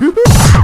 you.